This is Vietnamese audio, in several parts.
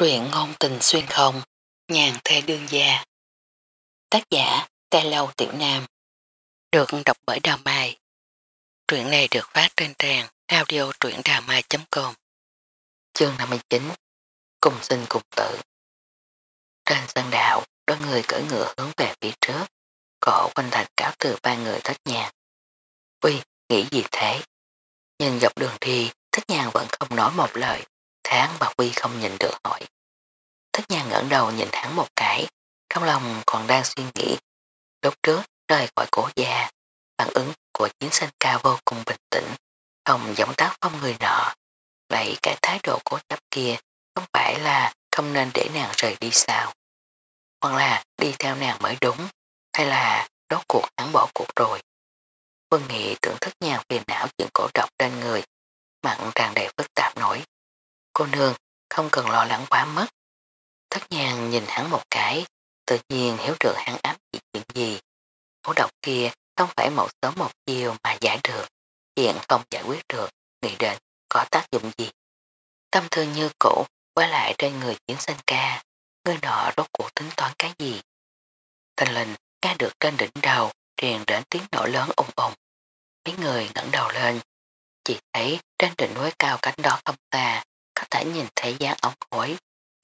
Truyện ngôn tình xuyên không, nhàn thê đương gia. Tác giả, Tê Lâu Tiểu Nam. Được đọc bởi Đào Mai. Truyện này được phát trên trang audio truyệnđàmai.com Chương 59 Cùng sinh cùng tử Trên sân đạo, đôi người cởi ngựa hướng về phía trước. Cổ quanh thành cáo từ ba người thất nhàng. Uy, nghĩ gì thế? Nhìn dọc đường đi, thất nhàng vẫn không nói một lời. Tháng bà Quy không nhìn được hỏi. Thất nhàng ngẩng đầu nhìn hắn một cái, trong lòng còn đang suy nghĩ. Lúc trước, rời khỏi cổ gia, phản ứng của chiến sinh ca vô cùng bình tĩnh, không giống tác phong người nọ. Vậy cái thái độ cố chấp kia không phải là không nên để nàng rời đi sao? Hoặc là đi theo nàng mới đúng, hay là đốt cuộc hắn bỏ cuộc rồi? Quân nghị tưởng thức nhàng phiền não chuyện cổ độc trên người, mặn tràn đầy phức tạp nổi. Cô nương không cần lo lắng quá mất. Thất nhàng nhìn hắn một cái, tự nhiên hiểu được hắn áp gì chuyện gì. Mẫu độc kia không phải một sớm một chiều mà giải được, hiện không giải quyết được, nghĩ đến có tác dụng gì. Tâm thương như cũ, qua lại trên người chiến sinh ca, người nọ rốt cuộc tính toán cái gì. Thành linh nghe được trên đỉnh đầu, truyền đến tiếng nổ lớn ung ung. Mấy người ngẩng đầu lên, chỉ thấy trên đỉnh núi cao cánh đó không xa, có thể nhìn thấy dáng ống khối,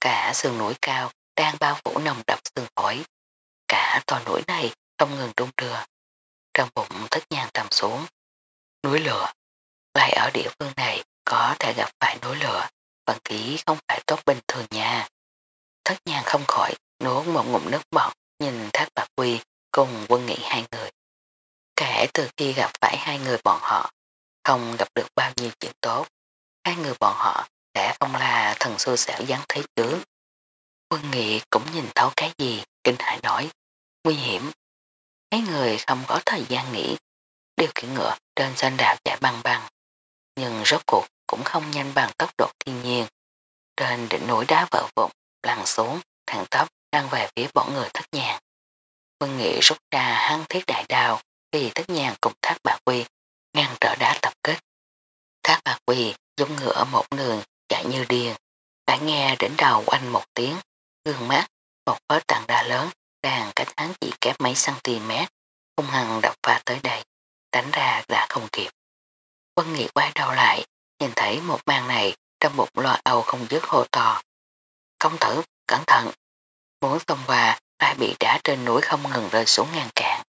cả sườn núi cao đang bao phủ nồng đậm sương khói. Cả toàn núi này không ngừng trung đưa. Trong bụng thất nhàng tầm xuống. Núi lửa. Lại ở địa phương này có thể gặp phải núi lửa. Vận khí không phải tốt bình thường nha. Thất nhàng không khỏi nuốt một ngụm nước bọt nhìn thác bạc quy cùng quân nghị hai người. Kể từ khi gặp phải hai người bọn họ, không gặp được bao nhiêu chuyện tốt. Hai người bọn họ đã không là thần xui xẻo gián thế chứ. Quân nghị cũng nhìn thấu cái gì, kinh hại nói. Nguy hiểm. Mấy người không có thời gian nghỉ. Điều khiển ngựa trên danh đạp chạy băng băng. Nhưng rốt cuộc cũng không nhanh bằng tốc độ thiên nhiên. Trên đỉnh núi đá vỡ vụn, lăn xuống, thẳng tóc đang về phía bọn người thất nhàng. Quân nghị rút ra hăng thiết đại đao vì thất nhàng cùng thác bà quy ngăn trở đá tập kết. Thác bà quy giống ngựa một đường chạy như điên. Đã nghe đỉnh đầu anh một tiếng, gương mắt, một vết tàn đa lớn, đang cách hắn chỉ kép mấy cm, hung hăng đập pha tới đây, đánh ra đã không kịp. Quân nghị quay đầu lại, nhìn thấy một màn này trong một loa âu không dứt hô to. Công tử, cẩn thận! Muốn xông qua, ai bị đá trên núi không ngừng rơi xuống ngàn cạn.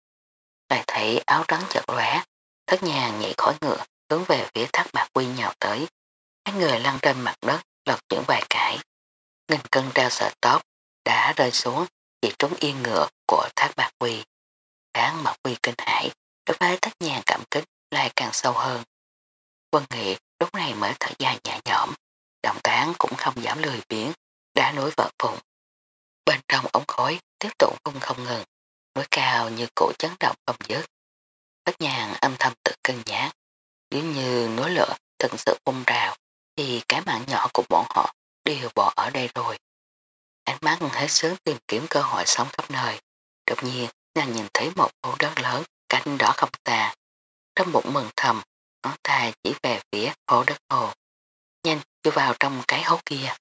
Lại thấy áo trắng chợt lóe, thất nhà nhảy khỏi ngựa, hướng về phía thác bạc quy nhào tới. Hai người lăn trên mặt đất, lật những vài cải. Nghìn cân treo sợ tóc, đã rơi xuống, chỉ trúng yên ngựa của thác bạc quy. Đáng mặt quy kinh hãi, đối với thất nhà cảm kích lại càng sâu hơn. Quân nghị lúc này mới thở dài nhẹ nhõm, động tán cũng không giảm lười biến, đã núi vỡ phụng. Bên trong ống khói tiếp tục không không ngừng, núi cao như cổ chấn động không dứt. Thất nhàng âm thầm tự cân nhát, nếu như núi lửa thật sự bung rào, thì cái mạng nhỏ của bọn họ đều bỏ ở đây rồi. Ánh mắt hết sớm tìm kiếm cơ hội sống khắp nơi. Đột nhiên, nàng nhìn thấy một hố đất lớn, cánh đỏ không tà. Trong bụng mừng thầm, ngón tay chỉ về phía hố đất hồ. Nhanh, chui vào trong cái hố kia.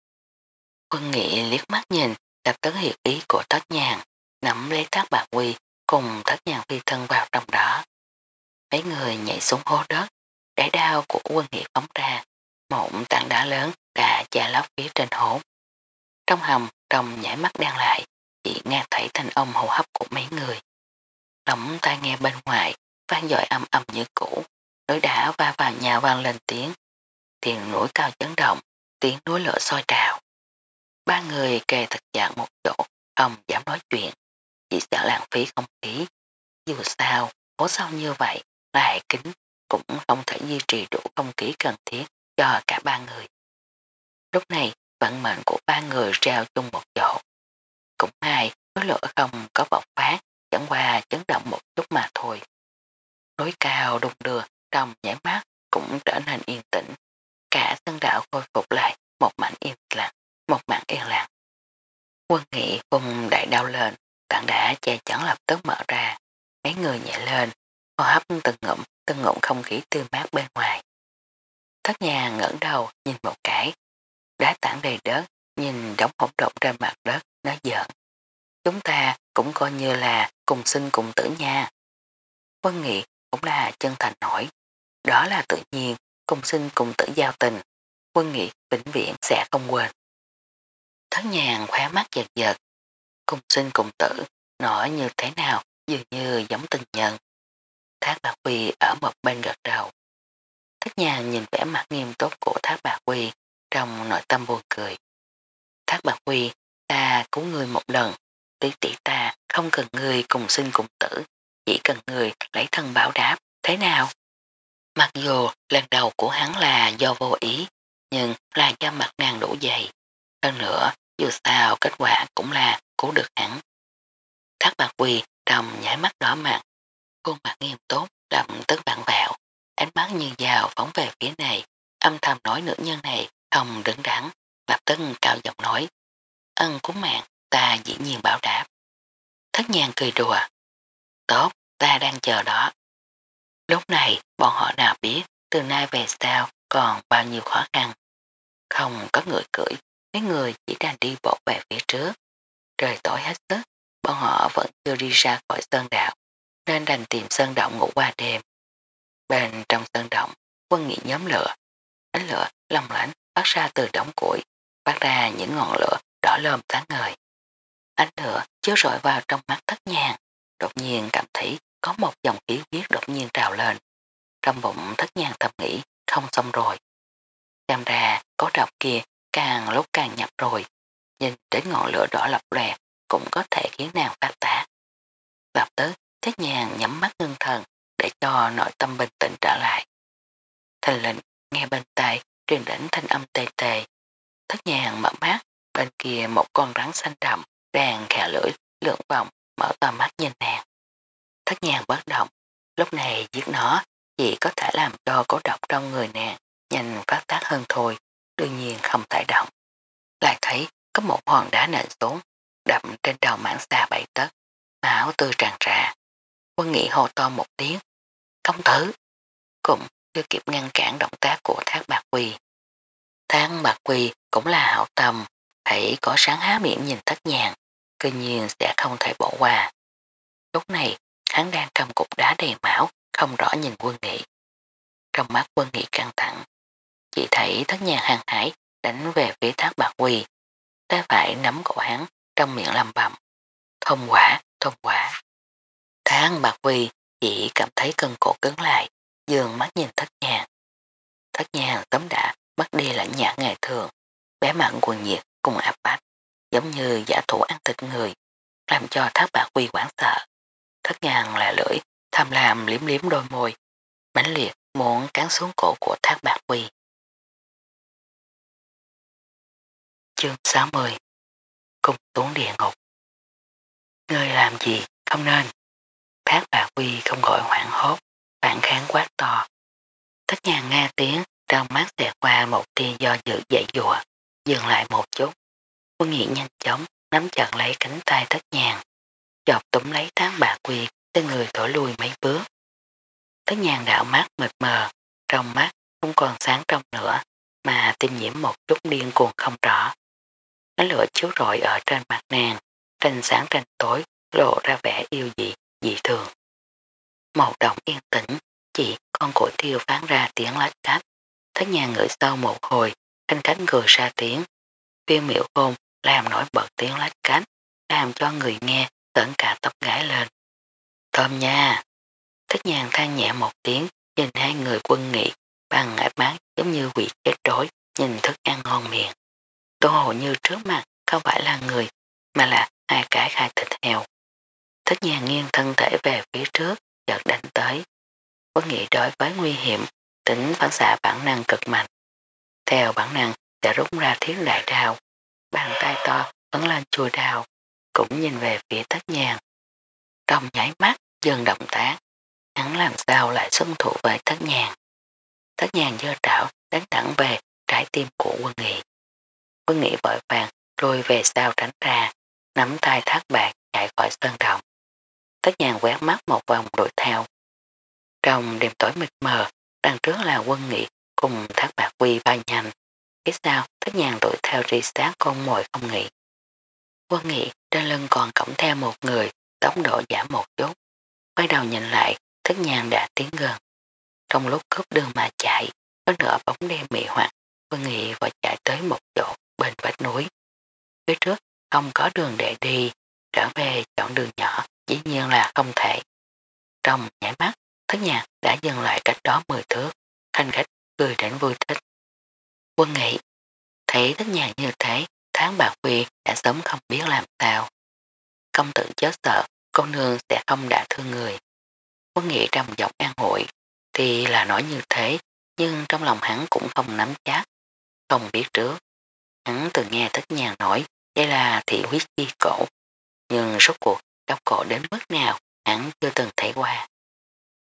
Quân nghị liếc mắt nhìn, lập tấn hiệp ý của tất nhàn, nắm lấy tác bạc quy, cùng tất nhàn phi thân vào trong đó. Mấy người nhảy xuống hố đất, đại đao của quân nghị phóng ra, một tảng đá lớn đã che lóc phía trên hố. Trong hầm, trong nhảy mắt đang lại, chỉ nghe thấy thanh âm hô hấp của mấy người. Lỏng tai nghe bên ngoài, vang dội âm âm như cũ, núi đá va vào nhà vang lên tiếng. Tiền núi cao chấn động, tiếng núi lửa soi trào. Ba người kề thật dạng một chỗ, không dám nói chuyện, chỉ sợ lãng phí không khí. Dù sao, hố sâu như vậy, lại kính cũng không thể duy trì đủ không khí cần thiết cho cả ba người. Lúc này, vận mệnh của ba người trao chung một chỗ. Cũng may, núi lửa không có bọc phát, chẳng qua chấn động một chút mà thôi. Núi cao đung đưa, trong nhảy mắt cũng trở nên yên tĩnh. Cả sân đạo khôi phục lại một mảnh yên lặng, một mảnh yên lặng. Quân nghị vùng đại đau lên, tảng đá che chắn lập tức mở ra. Mấy người nhẹ lên, hô hấp từng ngụm, từng ngụm không khí tươi mát bên ngoài. Thất nhà ngẩng đầu nhìn một cái, đá tảng đầy đất nhìn đống hỗn độn ra mặt đất, nói giỡn. Chúng ta cũng coi như là cùng sinh cùng tử nha. Quân nghị cũng là chân thành nổi. Đó là tự nhiên, cùng sinh cùng tử giao tình. Quân nghị vĩnh viễn sẽ không quên. Thất nhàng khóe mắt giật giật. Cùng sinh cùng tử, nổi như thế nào dường như giống tình nhân. Thác bạc quy ở một bên gật đầu. Thất nhà nhìn vẻ mặt nghiêm túc của thác bạc quy trong nội tâm buồn cười. Thác bạc quy, ta cứu người một lần, tỷ tỷ ta không cần người cùng sinh cùng tử, chỉ cần người lấy thân bảo đáp, thế nào? Mặc dù lần đầu của hắn là do vô ý, nhưng là do mặt nàng đủ dày. Hơn nữa, dù sao kết quả cũng là cứu được hắn. Thác bạc quỳ trong nhảy mắt đỏ mặt, khuôn mặt nghiêm tốt, đậm tức bạn vẹo ánh mắt như dao phóng về phía này, âm thầm nói nữ nhân này không đứng đắn, lập tân cao giọng nói. Ân cứu mạng, ta dĩ nhiên bảo đáp. Thất nhàng cười đùa. Tốt, ta đang chờ đó. Lúc này, bọn họ nào biết từ nay về sau còn bao nhiêu khó khăn. Không có người cưỡi, mấy người chỉ đang đi bộ về phía trước. Trời tối hết sức, bọn họ vẫn chưa đi ra khỏi sơn đạo, nên đành tìm sơn động ngủ qua đêm. Bên trong sơn động, quân nghị nhóm lửa. Ánh lửa long lãnh phát ra từ đống củi, phát ra những ngọn lửa đỏ lơm sáng ngời. Ánh lửa chiếu rọi vào trong mắt thất nhàng, đột nhiên cảm thấy có một dòng khí huyết đột nhiên trào lên. Trong bụng thất nhàng thầm nghĩ, không xong rồi. Xem ra, có độc kia càng lúc càng nhập rồi, nhìn đến ngọn lửa đỏ lập lè cũng có thể khiến nàng phát tả Lập tức, thất nhàng nhắm mắt ngưng thần để cho nội tâm bình tĩnh trở lại. Thành lệnh nghe bên tay truyền đến thanh âm tê tê. Thất nhàng mở mắt, bên kia một con rắn xanh đậm đang khẽ lưỡi lượn vòng mở to mắt nhìn nàng. Thất nhàng bất động, lúc này giết nó chỉ có thể làm cho cố độc trong người nàng nhanh phát tác hơn thôi, đương nhiên không thể động. Lại thấy có một hòn đá nện xuống, đậm trên đầu mảng xa bảy tấc, máu tươi tràn trà. Quân nghị hồ to một tiếng, công tử, cũng chưa kịp ngăn cản động tác của thác bạc quỳ. Thác bạc quỳ cũng là hảo tâm, hãy có sáng há miệng nhìn thất nhàng, cơ nhiên sẽ không thể bỏ qua. Lúc này, hắn đang cầm cục đá đầy máu, không rõ nhìn quân nghị. Trong mắt quân nghị căng thẳng, chỉ thấy thất nhàng hàng hải đánh về phía thác bạc quỳ. Tay phải nắm cổ hắn trong miệng làm bầm. Thông quả, thông quả. Thác bạc quỳ chỉ cảm thấy cân cổ cứng lại, dường mắt nhìn thất nhàng. Thất nhàng tấm đã mất đi lãnh nhã ngày thường, bé mặn quần nhiệt cùng áp bách, giống như giả thủ ăn thịt người, làm cho thác bạc quy quảng sợ. Thất nhàng là lưỡi, tham lam liếm liếm đôi môi, mãnh liệt muốn cắn xuống cổ của thác bạc quy. Chương 60 Cùng tuấn địa ngục người làm gì không nên Thác bà quy không gọi hoảng hốt phản kháng quát to. Thất nhà nghe tiếng trong mắt xẹt qua một tia do dự dậy dùa dừng lại một chút. Quân nghị nhanh chóng nắm chặt lấy cánh tay thất nhàng chọc túm lấy tháng bà quy cho người thổi lui mấy bước. Thất nhàng đạo mắt mệt mờ trong mắt không còn sáng trong nữa mà tiêm nhiễm một chút điên cuồng không rõ. Ánh lửa chiếu rọi ở trên mặt nàng, tranh sáng tranh tối, lộ ra vẻ yêu dị, dị thường. Một động yên tĩnh, chỉ con cổ tiêu phán ra tiếng lách cách. Thấy nhà ngửi sau một hồi, anh cánh cười ra tiếng. Viên miệu hôn làm nổi bật tiếng lách cách, làm cho người nghe tận cả tóc gái lên. Thơm nha! Thích nhàng than nhẹ một tiếng, nhìn hai người quân nghị bằng áp bán giống như quỷ chết đói, nhìn thức ăn ngon miệng. Tô hồ như trước mặt không phải là người mà là hai cái khai thịt heo. Thích nhà nghiêng thân thể về phía trước chợt đánh tới. Có nghĩ đối với nguy hiểm tính phản xạ bản năng cực mạnh. Theo bản năng sẽ rút ra thiết đại đao. Bàn tay to ấn lên chui đao cũng nhìn về phía thất nhàng. Trong nháy mắt dừng động tác hắn làm sao lại xung thủ với thất nhàng. Thất nhàng dơ trảo đánh thẳng về trái tim của quân nghị. Quân nghị vội vàng lùi về sau tránh ra, nắm tay thác bạc chạy khỏi sơn động. Tất nhàng quét mắt một vòng đuổi theo. Trong đêm tối mịt mờ, đằng trước là quân nghị cùng thác bạc quy bay nhanh. phía sau tất nhàng đuổi theo rì sát con mồi không nghỉ. Quân nghị trên lưng còn cổng theo một người, tốc độ giảm một chút. Quay đầu nhìn lại, tất nhàng đã tiến gần. Trong lúc cướp đường mà chạy, có nửa bóng đen mị hoặc, Quân nghị và chạy tới một chỗ bên vách núi. Phía trước không có đường để đi, trở về chọn đường nhỏ, dĩ nhiên là không thể. Trong nhảy mắt, thất nhạc đã dừng lại cách đó 10 thước, thanh khách cười đến vui thích. Quân nghị, thấy thất nhạc như thế, tháng bạc quy đã sớm không biết làm sao. Công tử chết sợ, con nương sẽ không đả thương người. Quân nghị trong giọng an hội, thì là nói như thế, nhưng trong lòng hắn cũng không nắm chắc, không biết trước. Hắn từng nghe thất nhàng nói, đây là thị huyết chi cổ, nhưng rốt cuộc đau cổ đến mức nào hắn chưa từng thấy qua.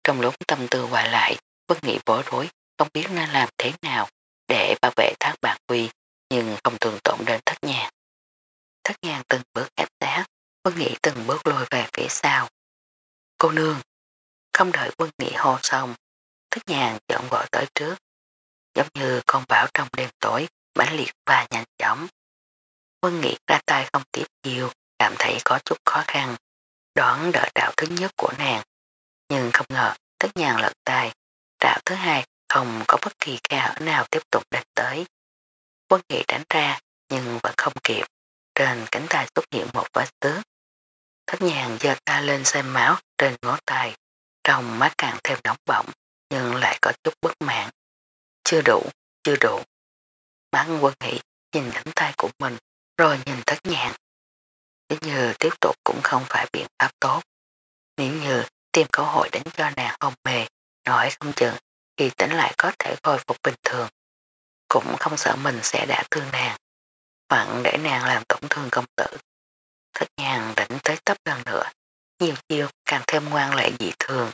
Trong lúc tâm tư qua lại, bất nghĩ bối rối, không biết nên làm thế nào để bảo vệ thác bạc quy, nhưng không thường tổn đến thất nhàng. Thất nhàng từng bước ép sát, bất nghĩ từng bước lùi về phía sau. Cô nương, không đợi quân Nghị hô xong, thất nhàng chọn gọi tới trước, giống như con bão trong đêm tối, mãnh liệt và nhanh chóng. quân Nghị ra tay không tiếp nhiều cảm thấy có chút khó khăn, đoán đỡ đạo thứ nhất của nàng, nhưng không ngờ tất nhàng lật tay, đạo thứ hai không có bất kỳ khe hở nào tiếp tục đánh tới. Quân nghị đánh ra nhưng vẫn không kịp, trên cánh tay xuất hiện một vết tước. Thất nhàng giơ ta lên xem máu trên ngón tay, trong mắt càng thêm nóng bỏng nhưng lại có chút bất mãn. Chưa đủ, chưa đủ. Mắt quân nghị nhìn cánh tay của mình rồi nhìn thất nhàng. Nếu như tiếp tục cũng không phải biện pháp tốt. Nếu như tìm cơ hội đánh cho nàng hôn mê, nói không chừng thì tỉnh lại có thể khôi phục bình thường. Cũng không sợ mình sẽ đã thương nàng, hoặc để nàng làm tổn thương công tử. Thất nhàng đánh tới tấp lần nữa, nhiều chiêu càng thêm ngoan lệ dị thường.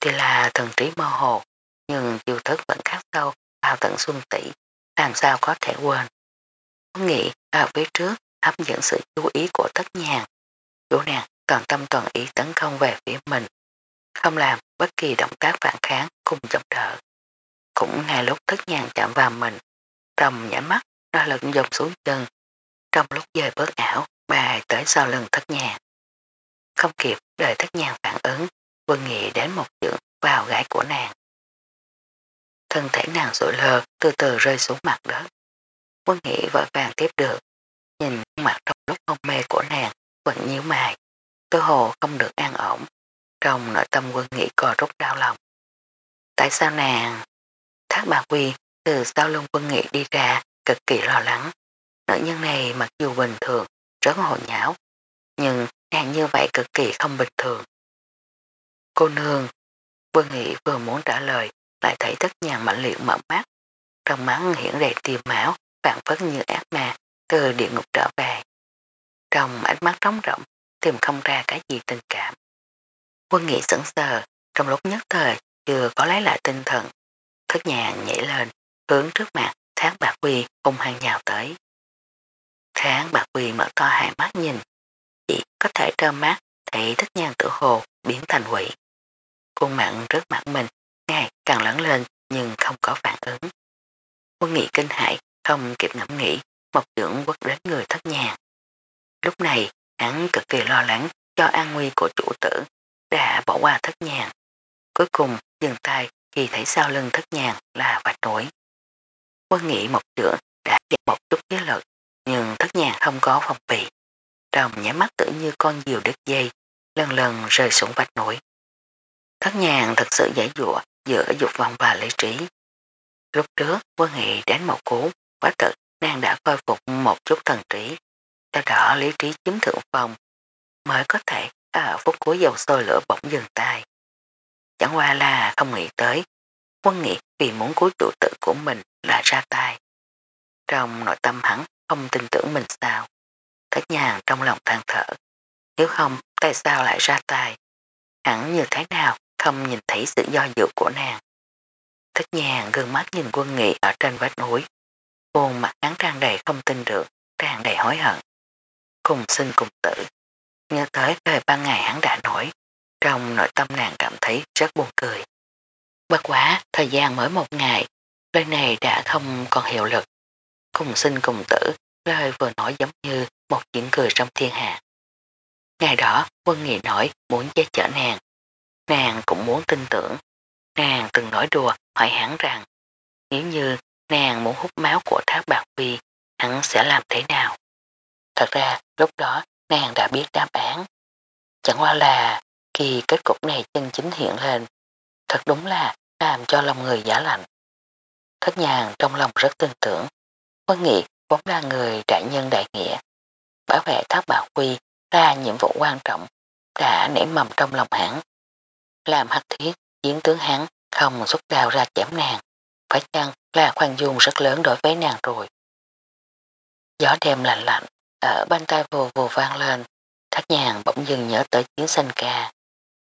Thì là thần trí mơ hồ, nhưng chiêu thức vẫn khắc sâu vào tận xuân tỷ, làm sao có thể quên. Không nghĩ ở phía trước hấp dẫn sự chú ý của thất nhàng. Chủ nàng toàn tâm toàn ý tấn công về phía mình, không làm bất kỳ động tác phản kháng cùng chống đỡ. Cũng ngay lúc thất nhàng chạm vào mình, trong nhả mắt ra lực dòng xuống chân, trong lúc dời bớt ảo, bài tới sau lưng thất nhàng. Không kịp đợi thất nhàng phản ứng, Quân Nghị đến một chữ vào gái của nàng. Thân thể nàng sụi lờ từ từ rơi xuống mặt đất. Quân Nghị vội vàng tiếp được, nhìn mặt trong lúc hôn mê của nàng vẫn nhíu mày, cơ hồ không được an ổn. Trong nội tâm quân nghĩ cò rút đau lòng. Tại sao nàng? Thác bà Quy từ sau lưng quân Nghị đi ra cực kỳ lo lắng. Nữ nhân này mặc dù bình thường, rất hồ nháo, nhưng nàng như vậy cực kỳ không bình thường. Cô nương, Quân Nghị vừa muốn trả lời, lại thấy tất nhàng mạnh liệu mở mắt. Trong mắt hiển đầy tiềm máu, vạn phất như ác ma, từ địa ngục trở về. Trong ánh mắt trống rộng, tìm không ra cái gì tình cảm. Quân Nghị sững sờ, trong lúc nhất thời, chưa có lấy lại tinh thần. Thất nhàng nhảy lên, hướng trước mặt, tháng bạc quy hung hăng nhào tới. Tháng bạc quy mở to hai mắt nhìn, chỉ có thể trơ mắt thấy thất nhàng tự hồ biến thành quỷ. Khuôn mặn trước mặt mình, ngày càng lớn lên nhưng không có phản ứng. Quân nghị kinh hại, không kịp ngẫm nghĩ, một trưởng quất đến người thất nhà. Lúc này, hắn cực kỳ lo lắng cho an nguy của chủ tử, đã bỏ qua thất nhàng. Cuối cùng, dừng tay khi thấy sau lưng thất nhàng là vạch nổi. Quân nghĩ một trưởng đã giảm một chút giới lực, nhưng thất nhàng không có phòng bị. Rồng nhảy mắt tự như con diều đứt dây, lần lần rơi xuống vạch nổi. Thất nhàng thật sự giải dụa giữa dục vọng và lý trí. Lúc trước, quân nghị đánh một cú, quá tự nàng đã khôi phục một chút thần trí. cho đó lý trí chiếm thượng phòng, mới có thể ở phút cuối dầu sôi lửa bỗng dừng tay. Chẳng qua là không nghĩ tới, quân nghị vì muốn cứu chủ tử của mình là ra tay. Trong nội tâm hắn không tin tưởng mình sao. Thất nhàng trong lòng than thở. Nếu không, tại sao lại ra tay? Hẳn như thế nào không nhìn thấy sự do dự của nàng. Thất nhàng gương mắt nhìn quân nghị ở trên vách núi. Khuôn mặt hắn tràn đầy không tin được, tràn đầy hối hận. Cùng sinh cùng tử. Nhớ tới thời ban ngày hắn đã nổi. Trong nội tâm nàng cảm thấy rất buồn cười. Bất quá, thời gian mới một ngày, lời này đã không còn hiệu lực, cùng sinh cùng tử, lời vừa nói giống như một chuyện cười trong thiên hạ. Ngày đó, Quân Nghị nói muốn che chở nàng. Nàng cũng muốn tin tưởng. Nàng từng nói đùa hỏi hắn rằng nếu như nàng muốn hút máu của Thác Bạc Phi, hắn sẽ làm thế nào? Thật ra, lúc đó nàng đã biết đáp án. Chẳng qua là khi kết cục này chân chính hiện lên, thật đúng là làm cho lòng người giả lạnh. Thất nhàng trong lòng rất tin tưởng. Quân Nghị vốn là người đại nhân đại nghĩa. Bảo vệ Thác Bạc Quy, ra nhiệm vụ quan trọng đã nảy mầm trong lòng hắn. Làm hắc thiết, chiến tướng hắn không xuất đào ra chém nàng, phải chăng là khoan dung rất lớn đối với nàng rồi. Gió đêm lạnh lạnh, ở bên tai vù vù vang lên, thác nhàng bỗng dừng nhớ tới chiến sanh ca.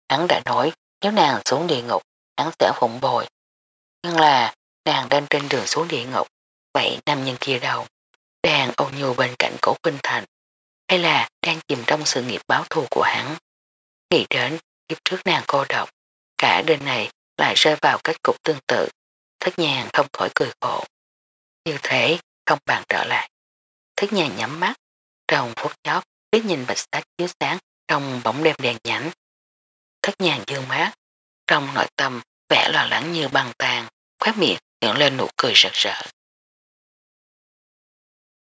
Hắn đã nói nếu nàng xuống địa ngục, hắn sẽ phụng bồi. Nhưng là nàng đang trên đường xuống địa ngục, vậy nam nhân kia đâu? Đang ôn nhu bên cạnh cổ Quynh Thành, hay là đang chìm trong sự nghiệp báo thù của hắn. Nghĩ đến kiếp trước nàng cô độc, cả đời này lại rơi vào kết cục tương tự, thất nhàng không khỏi cười khổ. Như thế không bàn trở lại. Thất nhàng nhắm mắt, trong phút chốc biết nhìn bạch sát chiếu sáng trong bóng đêm đèn nhảnh. Thất nhàng dương mát, trong nội tâm vẻ lo lắng như băng tàn, khóe miệng hiện lên nụ cười rực rỡ.